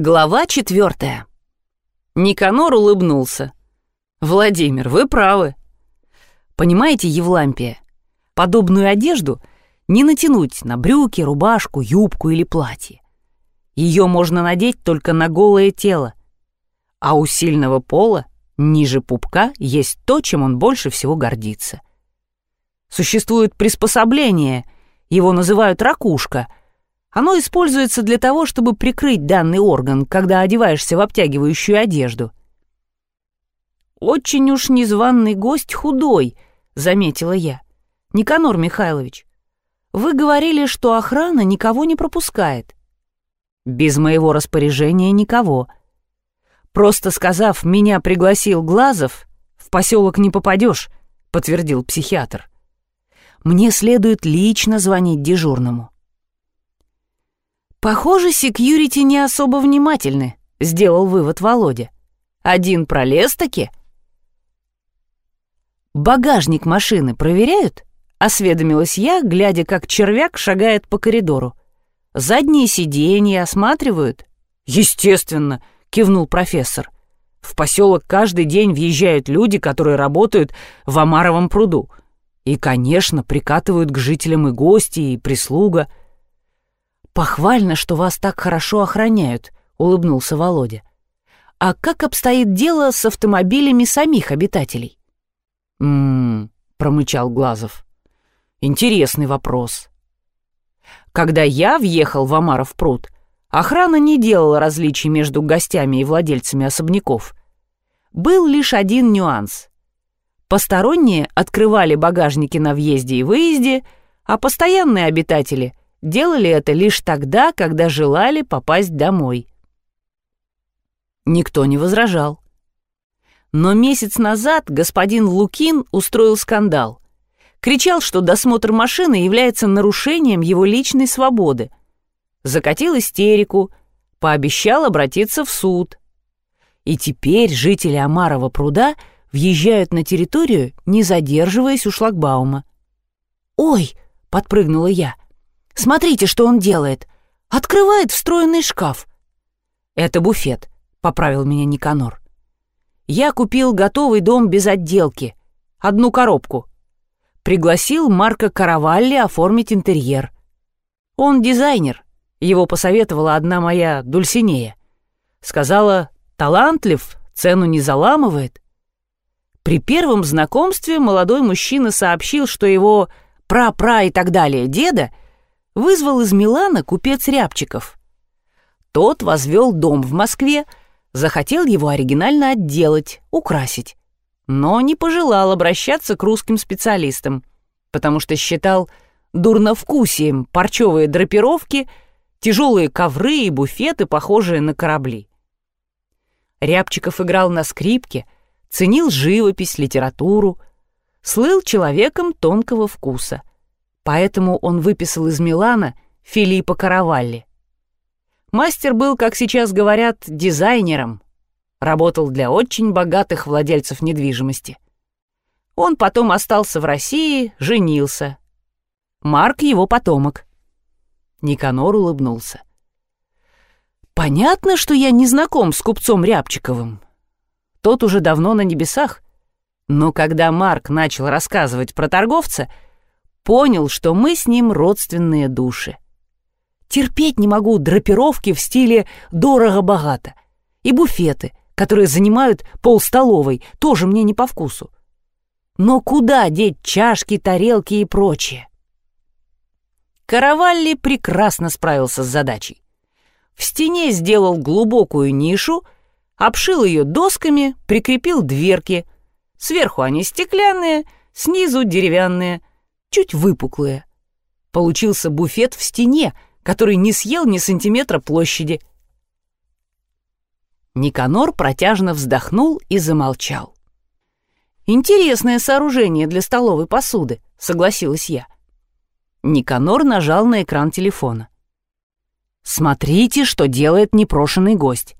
Глава четвертая. Никанор улыбнулся. «Владимир, вы правы. Понимаете, Евлампия, подобную одежду не натянуть на брюки, рубашку, юбку или платье. Ее можно надеть только на голое тело. А у сильного пола, ниже пупка, есть то, чем он больше всего гордится. Существует приспособление, его называют ракушка — оно используется для того, чтобы прикрыть данный орган, когда одеваешься в обтягивающую одежду. «Очень уж незваный гость худой», — заметила я. «Никанор Михайлович, вы говорили, что охрана никого не пропускает». «Без моего распоряжения никого. Просто сказав, меня пригласил Глазов, в поселок не попадешь», — подтвердил психиатр. «Мне следует лично звонить дежурному». «Похоже, секьюрити не особо внимательны», — сделал вывод Володя. «Один пролез-таки?» «Багажник машины проверяют?» — осведомилась я, глядя, как червяк шагает по коридору. «Задние сиденья осматривают?» «Естественно», — кивнул профессор. «В поселок каждый день въезжают люди, которые работают в Амаровом пруду. И, конечно, прикатывают к жителям и гости, и прислуга». «Похвально, что вас так хорошо охраняют», — улыбнулся Володя. «А как обстоит дело с автомобилями самих обитателей?» «М-м-м», промычал Глазов. «Интересный вопрос». Когда я въехал в Амаров пруд, охрана не делала различий между гостями и владельцами особняков. Был лишь один нюанс. Посторонние открывали багажники на въезде и выезде, а постоянные обитатели делали это лишь тогда, когда желали попасть домой. Никто не возражал. Но месяц назад господин Лукин устроил скандал. Кричал, что досмотр машины является нарушением его личной свободы. Закатил истерику, пообещал обратиться в суд. И теперь жители Амарова пруда въезжают на территорию, не задерживаясь у шлагбаума. «Ой!» — подпрыгнула я — Смотрите, что он делает. Открывает встроенный шкаф. Это буфет, поправил меня Никанор. Я купил готовый дом без отделки. Одну коробку. Пригласил Марка Каравалли оформить интерьер. Он дизайнер. Его посоветовала одна моя Дульсинея. Сказала, талантлив, цену не заламывает. При первом знакомстве молодой мужчина сообщил, что его пра-пра и так далее деда — вызвал из Милана купец Рябчиков. Тот возвел дом в Москве, захотел его оригинально отделать, украсить, но не пожелал обращаться к русским специалистам, потому что считал дурновкусием парчевые драпировки, тяжелые ковры и буфеты, похожие на корабли. Рябчиков играл на скрипке, ценил живопись, литературу, слыл человеком тонкого вкуса поэтому он выписал из Милана Филиппа Каравалли. Мастер был, как сейчас говорят, дизайнером, работал для очень богатых владельцев недвижимости. Он потом остался в России, женился. Марк его потомок. Никанор улыбнулся. Понятно, что я не знаком с купцом Рябчиковым. Тот уже давно на небесах. Но когда Марк начал рассказывать про торговца — понял, что мы с ним родственные души. Терпеть не могу драпировки в стиле «дорого-богато». И буфеты, которые занимают полстоловой, тоже мне не по вкусу. Но куда деть чашки, тарелки и прочее? Каравалли прекрасно справился с задачей. В стене сделал глубокую нишу, обшил ее досками, прикрепил дверки. Сверху они стеклянные, снизу деревянные, чуть выпуклые. Получился буфет в стене, который не съел ни сантиметра площади. Никанор протяжно вздохнул и замолчал. «Интересное сооружение для столовой посуды», — согласилась я. Никанор нажал на экран телефона. «Смотрите, что делает непрошенный гость».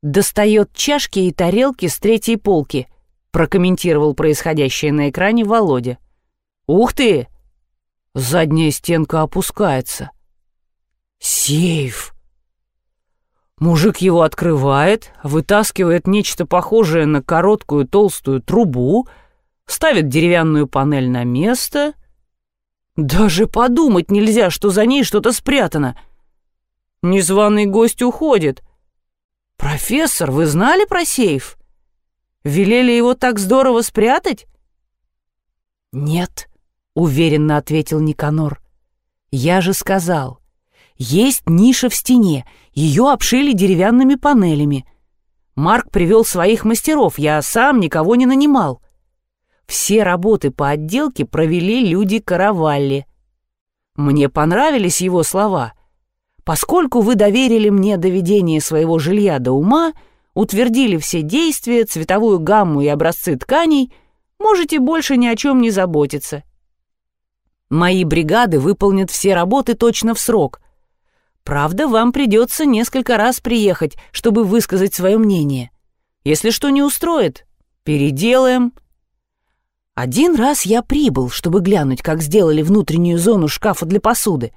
Достает чашки и тарелки с третьей полки — прокомментировал происходящее на экране Володя. «Ух ты! Задняя стенка опускается. Сейф!» Мужик его открывает, вытаскивает нечто похожее на короткую толстую трубу, ставит деревянную панель на место. Даже подумать нельзя, что за ней что-то спрятано. Незваный гость уходит. «Профессор, вы знали про сейф? Велели его так здорово спрятать?» «Нет», — уверенно ответил Никанор. «Я же сказал, есть ниша в стене, ее обшили деревянными панелями. Марк привел своих мастеров, я сам никого не нанимал. Все работы по отделке провели люди Каравалли. Мне понравились его слова. Поскольку вы доверили мне доведение своего жилья до ума, утвердили все действия, цветовую гамму и образцы тканей, можете больше ни о чем не заботиться. Мои бригады выполнят все работы точно в срок, Правда, вам придется несколько раз приехать, чтобы высказать свое мнение. Если что не устроит, переделаем. Один раз я прибыл, чтобы глянуть, как сделали внутреннюю зону шкафа для посуды.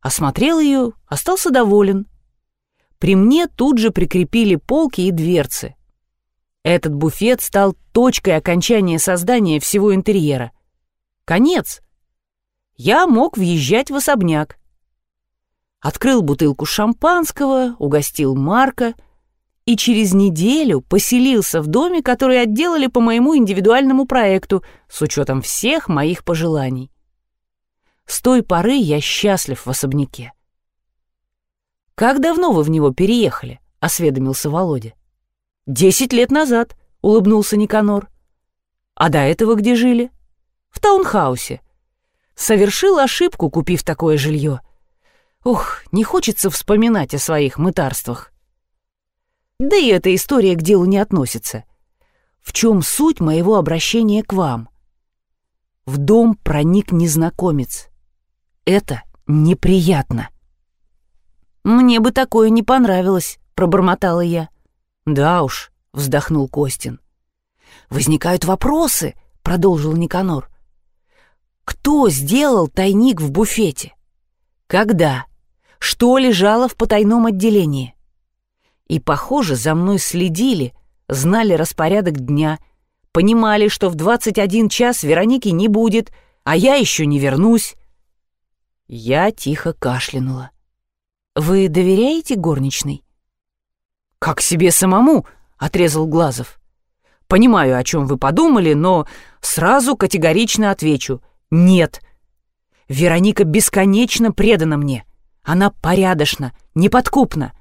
Осмотрел ее, остался доволен. При мне тут же прикрепили полки и дверцы. Этот буфет стал точкой окончания создания всего интерьера. Конец. Я мог въезжать в особняк открыл бутылку шампанского, угостил Марка и через неделю поселился в доме, который отделали по моему индивидуальному проекту с учетом всех моих пожеланий. С той поры я счастлив в особняке. «Как давно вы в него переехали?» — осведомился Володя. «Десять лет назад», — улыбнулся Никанор. «А до этого где жили?» «В таунхаусе. Совершил ошибку, купив такое жилье» Ох, не хочется вспоминать о своих мытарствах. Да и эта история к делу не относится. В чем суть моего обращения к вам? В дом проник незнакомец. Это неприятно. «Мне бы такое не понравилось», — пробормотала я. «Да уж», — вздохнул Костин. «Возникают вопросы», — продолжил Никанор. «Кто сделал тайник в буфете? Когда? что лежало в потайном отделении. И, похоже, за мной следили, знали распорядок дня, понимали, что в 21 час Вероники не будет, а я еще не вернусь. Я тихо кашлянула. «Вы доверяете горничной?» «Как себе самому», — отрезал Глазов. «Понимаю, о чем вы подумали, но сразу категорично отвечу — нет. Вероника бесконечно предана мне. Она порядочна, неподкупна.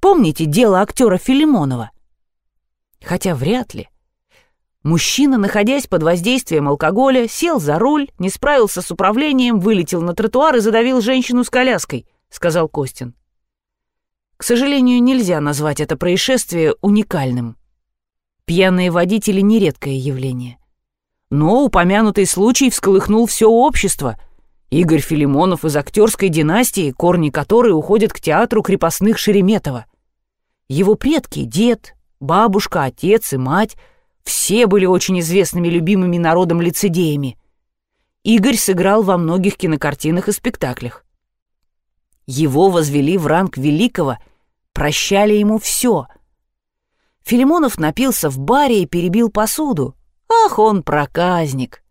Помните дело актера Филимонова? Хотя вряд ли. Мужчина, находясь под воздействием алкоголя, сел за руль, не справился с управлением, вылетел на тротуар и задавил женщину с коляской, сказал Костин. К сожалению, нельзя назвать это происшествие уникальным. Пьяные водители — нередкое явление. Но упомянутый случай всколыхнул все общество — Игорь Филимонов из актерской династии, корни которой уходят к театру крепостных Шереметова. Его предки, дед, бабушка, отец и мать все были очень известными любимыми народом лицедеями. Игорь сыграл во многих кинокартинах и спектаклях. Его возвели в ранг великого, прощали ему все. Филимонов напился в баре и перебил посуду. Ах, он проказник!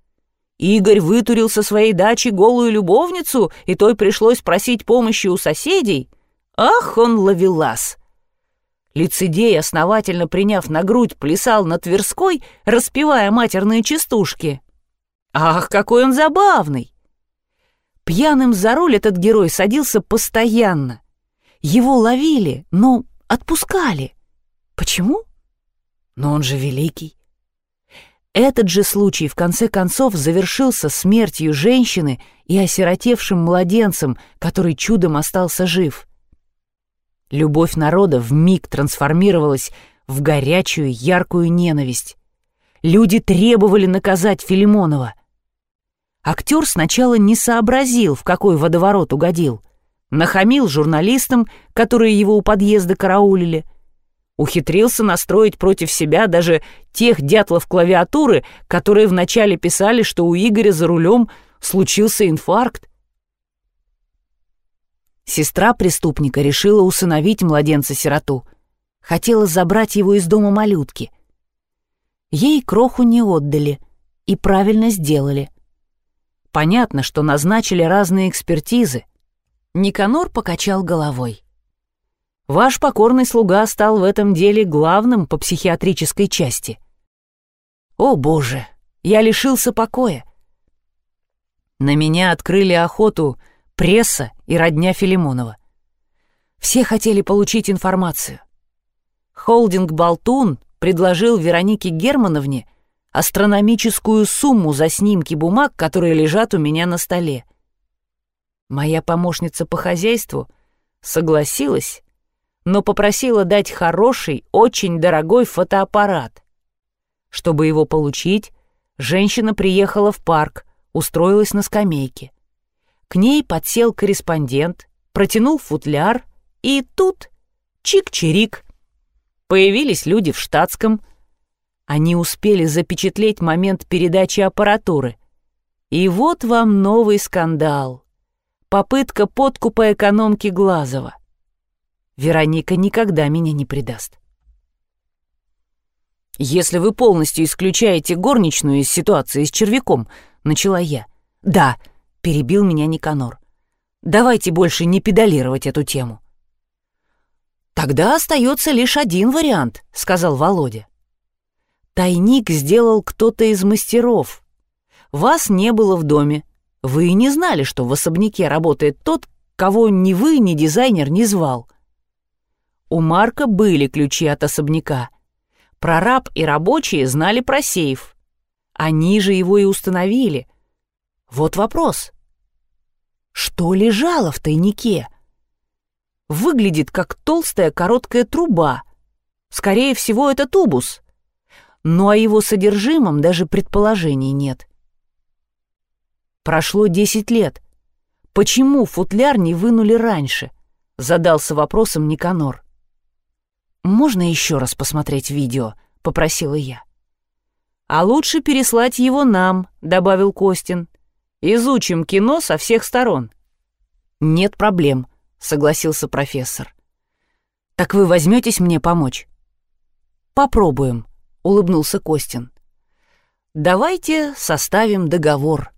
Игорь вытурил со своей дачи голую любовницу, и той пришлось просить помощи у соседей. Ах, он ловелас! Лицедей, основательно приняв на грудь, плясал на Тверской, распевая матерные частушки. Ах, какой он забавный! Пьяным за руль этот герой садился постоянно. Его ловили, но отпускали. Почему? Но он же великий. Этот же случай в конце концов завершился смертью женщины и осиротевшим младенцем, который чудом остался жив. Любовь народа вмиг трансформировалась в горячую, яркую ненависть. Люди требовали наказать Филимонова. Актер сначала не сообразил, в какой водоворот угодил. Нахамил журналистам, которые его у подъезда караулили — ухитрился настроить против себя даже тех дятлов клавиатуры, которые вначале писали, что у Игоря за рулем случился инфаркт. Сестра преступника решила усыновить младенца-сироту. Хотела забрать его из дома малютки. Ей кроху не отдали и правильно сделали. Понятно, что назначили разные экспертизы. Никанор покачал головой. Ваш покорный слуга стал в этом деле главным по психиатрической части. О, Боже, я лишился покоя. На меня открыли охоту пресса и родня Филимонова. Все хотели получить информацию. Холдинг «Болтун» предложил Веронике Германовне астрономическую сумму за снимки бумаг, которые лежат у меня на столе. Моя помощница по хозяйству согласилась но попросила дать хороший, очень дорогой фотоаппарат. Чтобы его получить, женщина приехала в парк, устроилась на скамейке. К ней подсел корреспондент, протянул футляр, и тут чик-чирик. Появились люди в штатском. Они успели запечатлеть момент передачи аппаратуры. И вот вам новый скандал. Попытка подкупа экономки Глазова. Вероника никогда меня не предаст. «Если вы полностью исключаете горничную из ситуации с червяком», — начала я. «Да», — перебил меня Никанор. «Давайте больше не педалировать эту тему». «Тогда остается лишь один вариант», — сказал Володя. «Тайник сделал кто-то из мастеров. Вас не было в доме. Вы и не знали, что в особняке работает тот, кого ни вы, ни дизайнер не звал. У Марка были ключи от особняка. Прораб и рабочие знали про сейф. Они же его и установили. Вот вопрос. Что лежало в тайнике? Выглядит как толстая короткая труба. Скорее всего, это тубус. Но о его содержимом даже предположений нет. Прошло десять лет. Почему футляр не вынули раньше? Задался вопросом Никанор. «Можно еще раз посмотреть видео?» — попросила я. «А лучше переслать его нам», — добавил Костин. «Изучим кино со всех сторон». «Нет проблем», — согласился профессор. «Так вы возьметесь мне помочь?» «Попробуем», — улыбнулся Костин. «Давайте составим договор»,